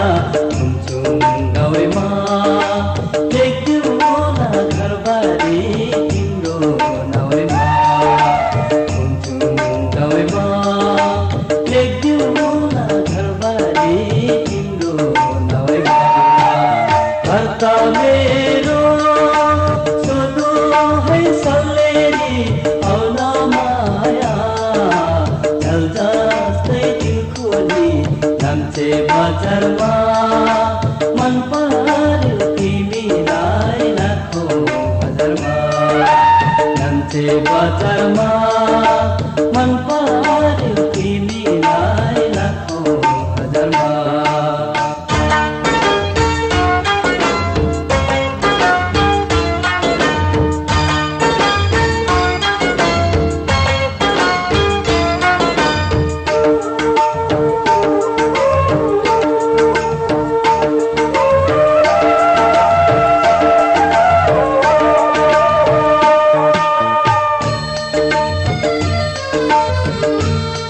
Yeah.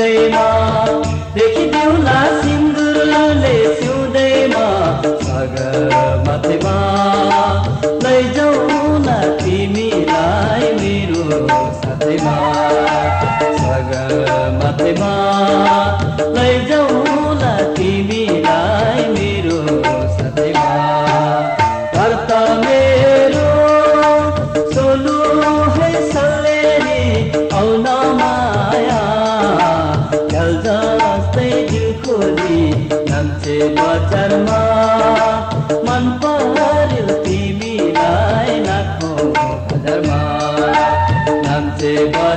सिउँदैमा देखिदिउला सिन्दुरले सिउँदैमा सागर माथिमा लैजाउ न तिमीलाई मेरो साथैमा। सागर माथिमा लैजाउ तिमीलाई मेरो साथैमा। कर्ता मेरो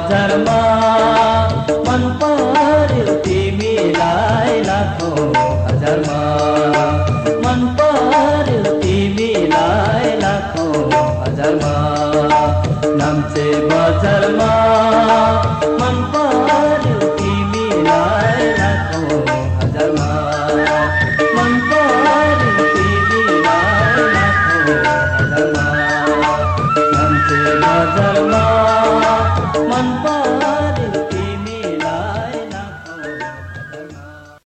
बजारमा मन पर्यो तिमीलाई लाखौँ हजारमा मन पर्यो तिमीलाई लाखौँ हजारमा नाम्चे बजारमा मन पर्यो तिमीलाई लाखौँ हजारमा मन पर्यो तिमीलाई लाखौँ हजारमा नाम्चे बजारमा I'm